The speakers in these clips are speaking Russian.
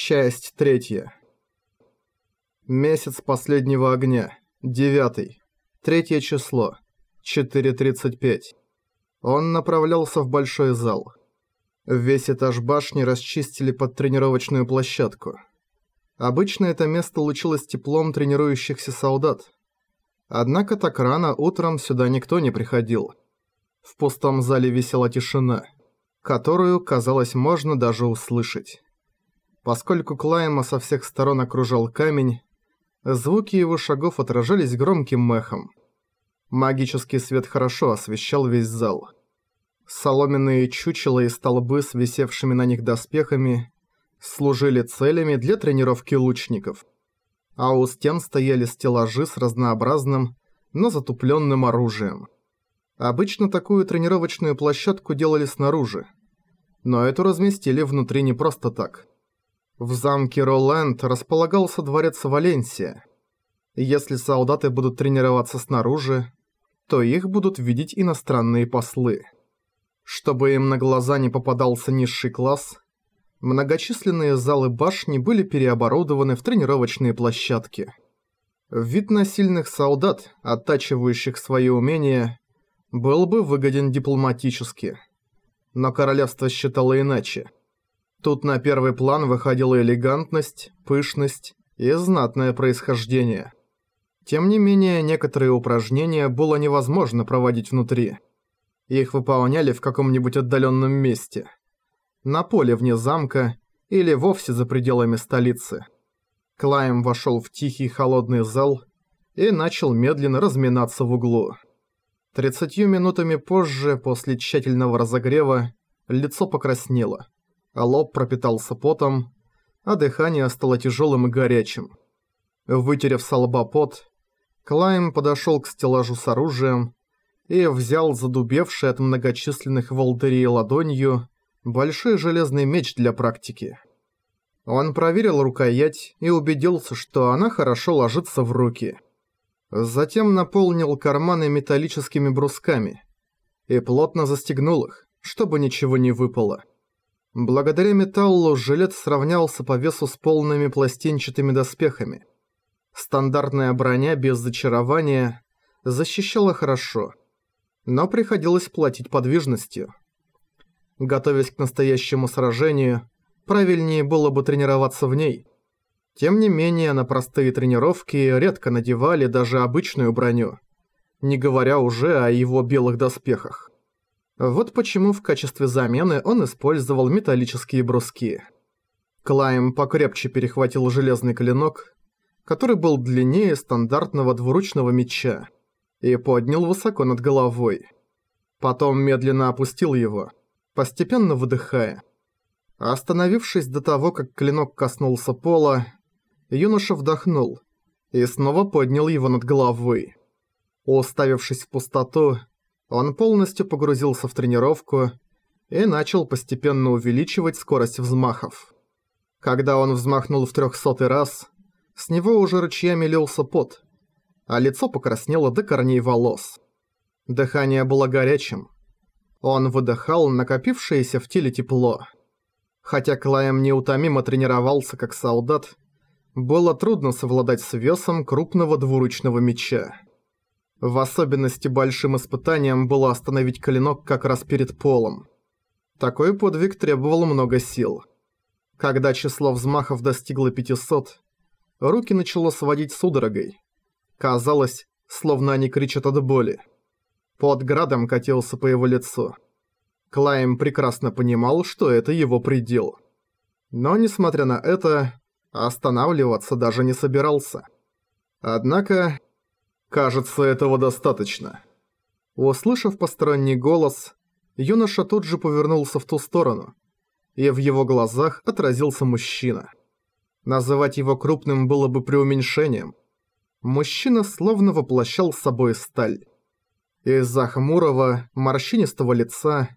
Часть третья. Месяц последнего огня. Девятый. Третье число. 4.35. Он направлялся в большой зал. Весь этаж башни расчистили под тренировочную площадку. Обычно это место лучилось теплом тренирующихся солдат. Однако так рано утром сюда никто не приходил. В пустом зале висела тишина, которую, казалось, можно даже услышать. Поскольку Клайма со всех сторон окружал камень, звуки его шагов отражались громким мехом. Магический свет хорошо освещал весь зал. Соломенные чучела и столбы с висевшими на них доспехами служили целями для тренировки лучников. А у стен стояли стеллажи с разнообразным, но затупленным оружием. Обычно такую тренировочную площадку делали снаружи, но эту разместили внутри не просто так – в замке Роланд располагался дворец Валенсия. Если солдаты будут тренироваться снаружи, то их будут видеть иностранные послы. Чтобы им на глаза не попадался низший класс, многочисленные залы башни были переоборудованы в тренировочные площадки. Вид на сильных солдат, оттачивающих свои умения, был бы выгоден дипломатически. Но королевство считало иначе – Тут на первый план выходила элегантность, пышность и знатное происхождение. Тем не менее, некоторые упражнения было невозможно проводить внутри. Их выполняли в каком-нибудь отдаленном месте. На поле вне замка или вовсе за пределами столицы. Клайм вошел в тихий холодный зал и начал медленно разминаться в углу. Тридцатью минутами позже, после тщательного разогрева, лицо покраснело лоб пропитался потом, а дыхание стало тяжелым и горячим. Вытерев со лба пот, Клайм подошел к стеллажу с оружием и взял задубевший от многочисленных волдырей ладонью большой железный меч для практики. Он проверил рукоять и убедился, что она хорошо ложится в руки. Затем наполнил карманы металлическими брусками и плотно застегнул их, чтобы ничего не выпало. Благодаря металлу жилет сравнялся по весу с полными пластинчатыми доспехами. Стандартная броня без зачарования защищала хорошо, но приходилось платить подвижностью. Готовясь к настоящему сражению, правильнее было бы тренироваться в ней. Тем не менее, на простые тренировки редко надевали даже обычную броню, не говоря уже о его белых доспехах. Вот почему в качестве замены он использовал металлические бруски. Клайм покрепче перехватил железный клинок, который был длиннее стандартного двуручного меча, и поднял высоко над головой. Потом медленно опустил его, постепенно выдыхая. Остановившись до того, как клинок коснулся пола, юноша вдохнул и снова поднял его над головой. Уставившись в пустоту, он полностью погрузился в тренировку и начал постепенно увеличивать скорость взмахов. Когда он взмахнул в трехсотый раз, с него уже ручьями лился пот, а лицо покраснело до корней волос. Дыхание было горячим. Он выдыхал накопившееся в теле тепло. Хотя Клайм неутомимо тренировался как солдат, было трудно совладать с весом крупного двуручного меча. В особенности большим испытанием было остановить клинок как раз перед полом. Такой подвиг требовал много сил. Когда число взмахов достигло 500, руки начало сводить судорогой. Казалось, словно они кричат от боли. Под градом катился по его лицу. Клайм прекрасно понимал, что это его предел. Но, несмотря на это, останавливаться даже не собирался. Однако, Кажется, этого достаточно. Услышав посторонний голос, юноша тут же повернулся в ту сторону, и в его глазах отразился мужчина. Называть его крупным было бы преуменьшением. Мужчина словно воплощал собой сталь. Из-за хмурого, морщинистого лица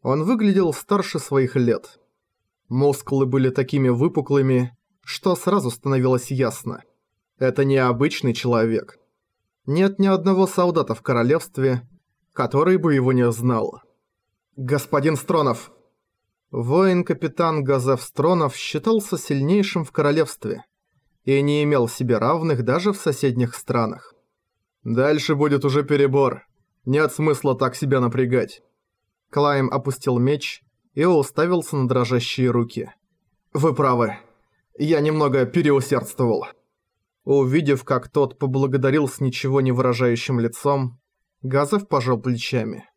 он выглядел старше своих лет. Мускулы были такими выпуклыми, что сразу становилось ясно. Это не обычный человек – нет ни одного солдата в королевстве, который бы его не знал. «Господин Стронов!» Воин-капитан Газеф Стронов считался сильнейшим в королевстве и не имел себе равных даже в соседних странах. «Дальше будет уже перебор. Нет смысла так себя напрягать». Клайм опустил меч и уставился на дрожащие руки. «Вы правы. Я немного переусердствовал». Увидев, как тот поблагодарил с ничего не выражающим лицом, Газов пожал плечами.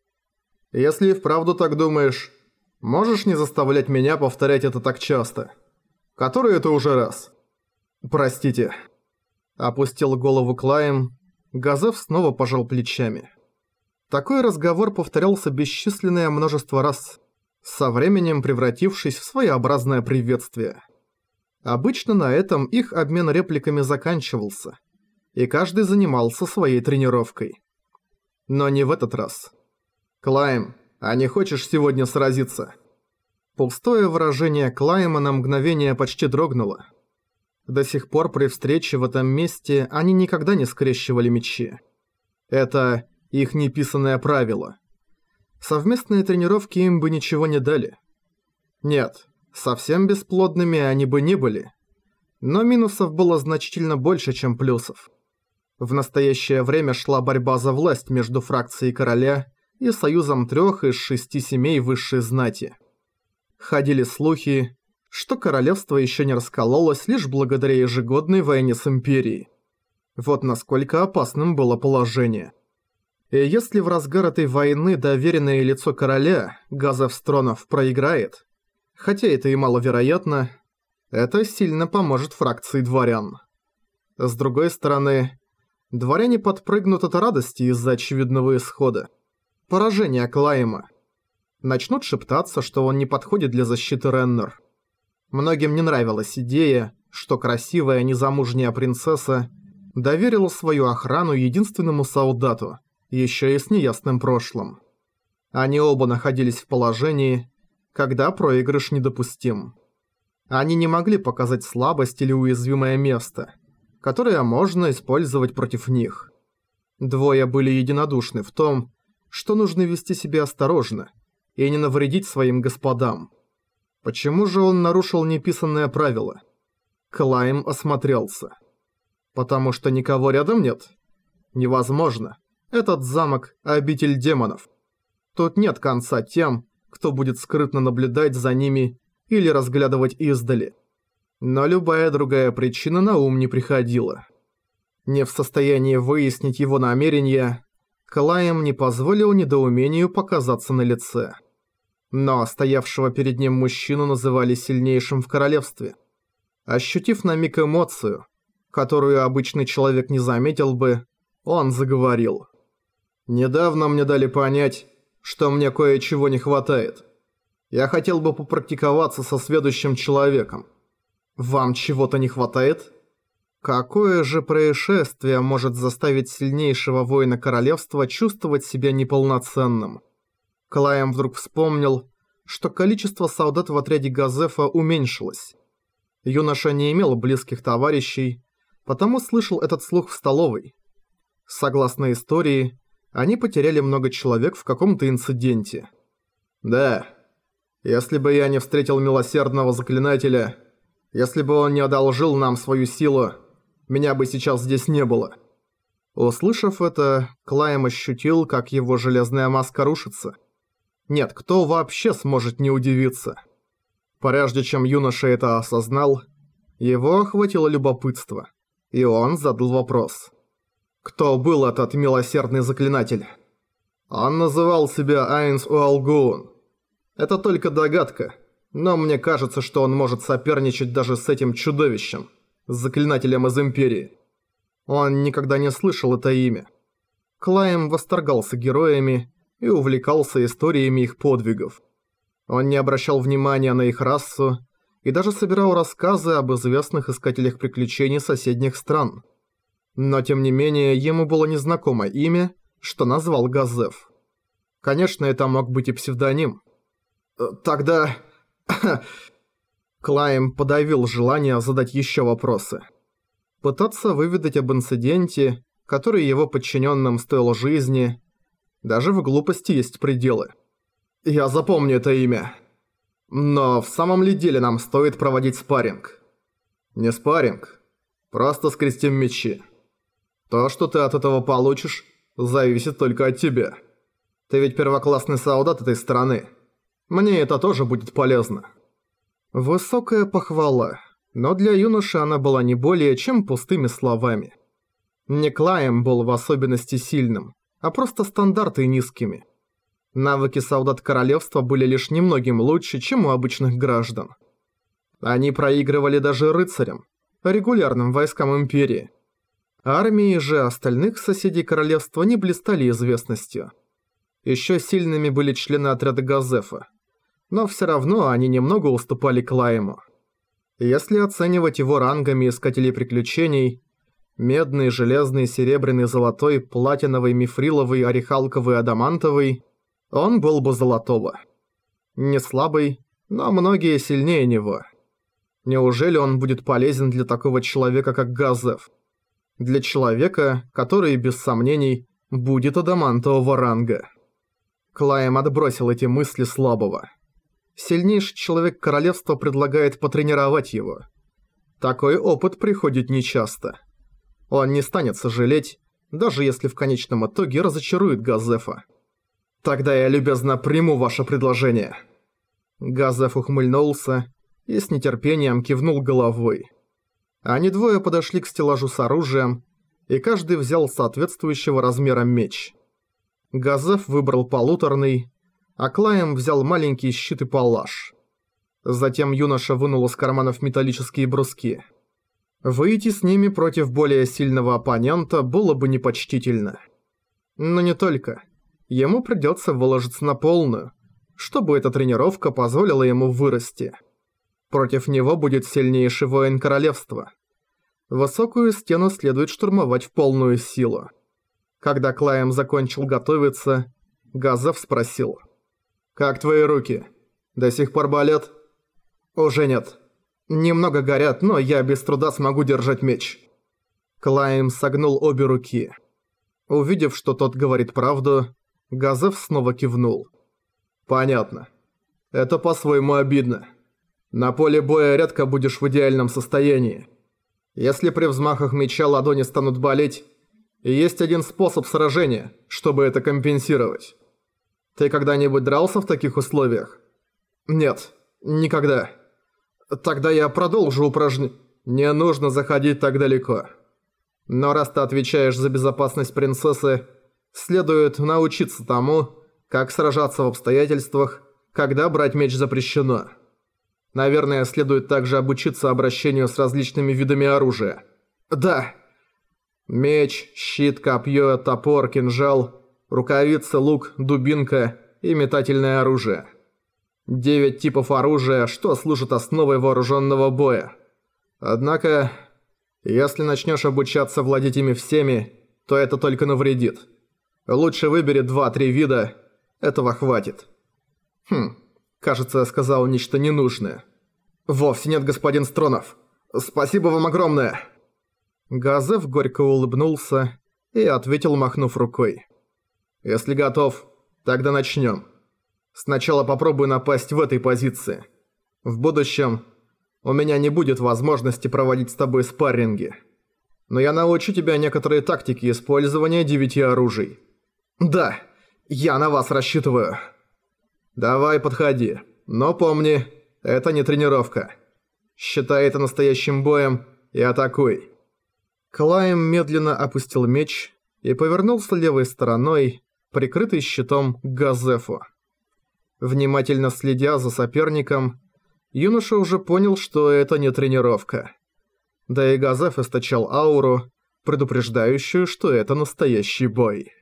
«Если и вправду так думаешь, можешь не заставлять меня повторять это так часто? Который это уже раз?» «Простите». Опустил голову Клайм, Газов снова пожал плечами. Такой разговор повторялся бесчисленное множество раз, со временем превратившись в своеобразное приветствие. Обычно на этом их обмен репликами заканчивался, и каждый занимался своей тренировкой. Но не в этот раз. «Клайм, а не хочешь сегодня сразиться?» Пустое выражение Клайма на мгновение почти дрогнуло. До сих пор при встрече в этом месте они никогда не скрещивали мечи. Это их неписанное правило. Совместные тренировки им бы ничего не дали. Нет, Совсем бесплодными они бы не были. Но минусов было значительно больше, чем плюсов. В настоящее время шла борьба за власть между фракцией короля и союзом трех из шести семей высшей знати. Ходили слухи, что королевство еще не раскололось лишь благодаря ежегодной войне с империей. Вот насколько опасным было положение. И если в разгар этой войны доверенное лицо короля, Газов Стронов, проиграет, хотя это и маловероятно, это сильно поможет фракции дворян. С другой стороны, дворяне подпрыгнут от радости из-за очевидного исхода. Поражение Клайма. Начнут шептаться, что он не подходит для защиты Реннер. Многим не нравилась идея, что красивая незамужняя принцесса доверила свою охрану единственному солдату, еще и с неясным прошлым. Они оба находились в положении, когда проигрыш недопустим. Они не могли показать слабость или уязвимое место, которое можно использовать против них. Двое были единодушны в том, что нужно вести себя осторожно и не навредить своим господам. Почему же он нарушил неписанное правило? Клайм осмотрелся. Потому что никого рядом нет? Невозможно. Этот замок – обитель демонов. Тут нет конца тем, кто будет скрытно наблюдать за ними или разглядывать издали. Но любая другая причина на ум не приходила. Не в состоянии выяснить его намерения, Клайм не позволил недоумению показаться на лице. Но стоявшего перед ним мужчину называли сильнейшим в королевстве. Ощутив на миг эмоцию, которую обычный человек не заметил бы, он заговорил. «Недавно мне дали понять, что мне кое-чего не хватает. Я хотел бы попрактиковаться со следующим человеком. Вам чего-то не хватает? Какое же происшествие может заставить сильнейшего воина королевства чувствовать себя неполноценным? Клайм вдруг вспомнил, что количество солдат в отряде Газефа уменьшилось. Юноша не имел близких товарищей, потому слышал этот слух в столовой. Согласно истории, они потеряли много человек в каком-то инциденте. Да, если бы я не встретил милосердного заклинателя, если бы он не одолжил нам свою силу, меня бы сейчас здесь не было. Услышав это, Клайм ощутил, как его железная маска рушится. Нет, кто вообще сможет не удивиться? Прежде чем юноша это осознал, его охватило любопытство, и он задал вопрос. Кто был этот милосердный заклинатель? Он называл себя Айнс Уалгуун. Это только догадка, но мне кажется, что он может соперничать даже с этим чудовищем, с заклинателем из Империи. Он никогда не слышал это имя. Клайм восторгался героями и увлекался историями их подвигов. Он не обращал внимания на их расу и даже собирал рассказы об известных искателях приключений соседних стран – но тем не менее, ему было незнакомо имя, что назвал Газеф. Конечно, это мог быть и псевдоним. Э, тогда... Клайм подавил желание задать еще вопросы. Пытаться выведать об инциденте, который его подчиненным стоил жизни, даже в глупости есть пределы. «Я запомню это имя». Но в самом ли деле нам стоит проводить спарринг? Не спарринг. Просто скрестим мечи. То, что ты от этого получишь, зависит только от тебя. Ты ведь первоклассный солдат этой страны. Мне это тоже будет полезно. Высокая похвала, но для юноши она была не более чем пустыми словами. Не Клайм был в особенности сильным, а просто стандарты низкими. Навыки солдат королевства были лишь немногим лучше, чем у обычных граждан. Они проигрывали даже рыцарям, регулярным войскам Империи. Армии же остальных соседей королевства не блистали известностью. Еще сильными были члены отряда Газефа. Но все равно они немного уступали Клайму. Если оценивать его рангами искателей приключений, медный, железный, серебряный, золотой, платиновый, мифриловый, орехалковый, адамантовый, он был бы золотого. Не слабый, но многие сильнее него. Неужели он будет полезен для такого человека, как Газеф? Для человека, который, без сомнений, будет адамантового ранга. Клайм отбросил эти мысли слабого. Сильнейший человек королевства предлагает потренировать его. Такой опыт приходит нечасто. Он не станет сожалеть, даже если в конечном итоге разочарует Газефа. «Тогда я любезно приму ваше предложение». Газеф ухмыльнулся и с нетерпением кивнул головой. Они двое подошли к стеллажу с оружием, и каждый взял соответствующего размера меч. Газеф выбрал полуторный, а Клайм взял маленький щит и палаш. Затем юноша вынул из карманов металлические бруски. Выйти с ними против более сильного оппонента было бы непочтительно. Но не только. Ему придется выложиться на полную, чтобы эта тренировка позволила ему вырасти. Против него будет сильнейший воин королевства. Высокую стену следует штурмовать в полную силу. Когда Клайм закончил готовиться, Газов спросил. «Как твои руки? До сих пор болят?» «Уже нет. Немного горят, но я без труда смогу держать меч». Клайм согнул обе руки. Увидев, что тот говорит правду, Газев снова кивнул. «Понятно. Это по-своему обидно. На поле боя редко будешь в идеальном состоянии. Если при взмахах меча ладони станут болеть, есть один способ сражения, чтобы это компенсировать. Ты когда-нибудь дрался в таких условиях? Нет, никогда. Тогда я продолжу упражнение. Не нужно заходить так далеко. Но раз ты отвечаешь за безопасность принцессы, следует научиться тому, как сражаться в обстоятельствах, когда брать меч запрещено. Наверное, следует также обучиться обращению с различными видами оружия. Да. Меч, щит, копье, топор, кинжал, рукавица, лук, дубинка и метательное оружие. Девять типов оружия, что служит основой вооруженного боя. Однако, если начнешь обучаться владеть ими всеми, то это только навредит. Лучше выбери два-три вида, этого хватит. Хм, кажется, я сказал нечто ненужное. Вовсе нет, господин Стронов. Спасибо вам огромное. Газев горько улыбнулся и ответил, махнув рукой. Если готов, тогда начнем. Сначала попробую напасть в этой позиции. В будущем у меня не будет возможности проводить с тобой спарринги. Но я научу тебя некоторые тактики использования девяти оружий. Да, я на вас рассчитываю. Давай подходи. Но помни, это не тренировка. Считай это настоящим боем и атакуй. Клайм медленно опустил меч и повернулся левой стороной, прикрытый щитом к Газефу. Внимательно следя за соперником, юноша уже понял, что это не тренировка. Да и Газеф источал ауру, предупреждающую, что это настоящий бой.